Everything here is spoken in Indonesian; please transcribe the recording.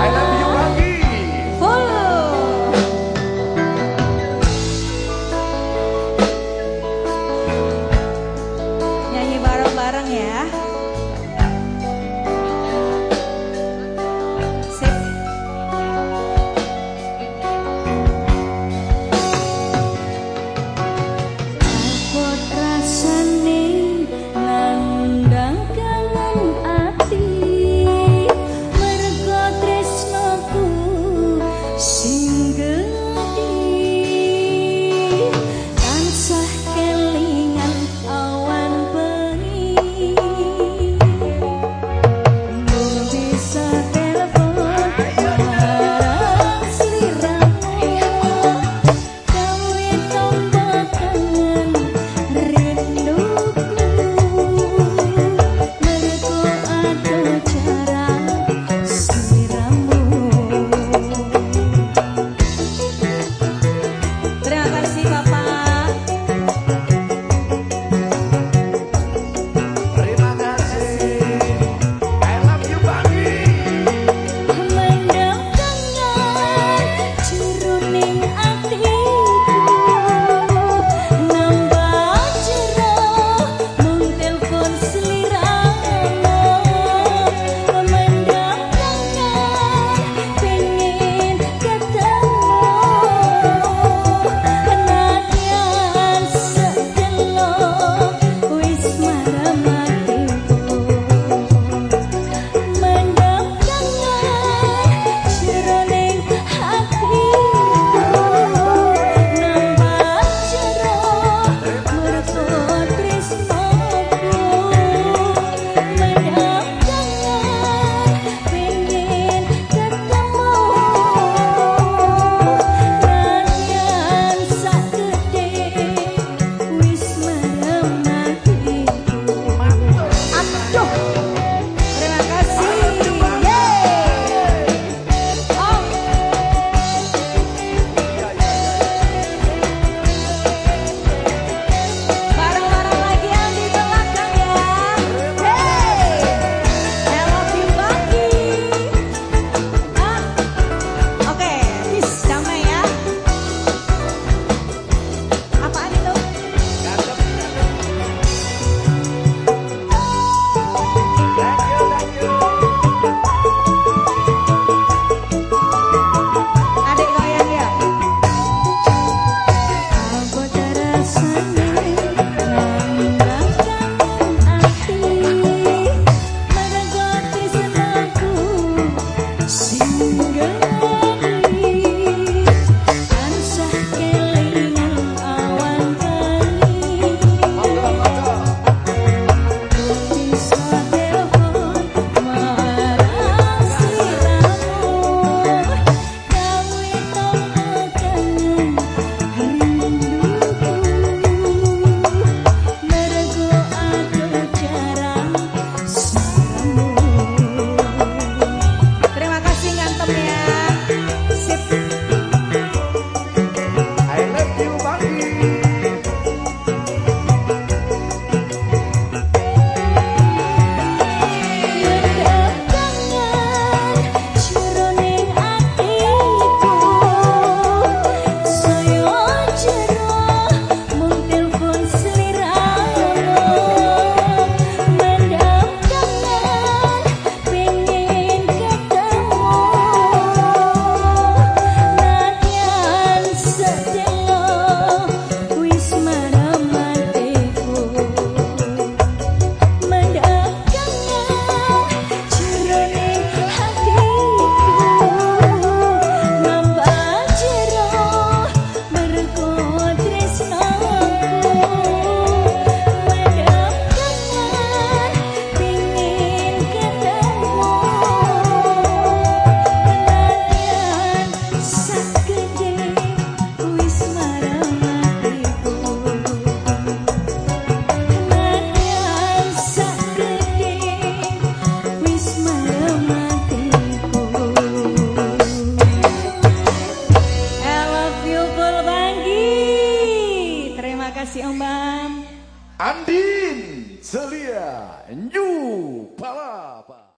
I love Terima kasih Om Bam. Andin Celia New Palapa.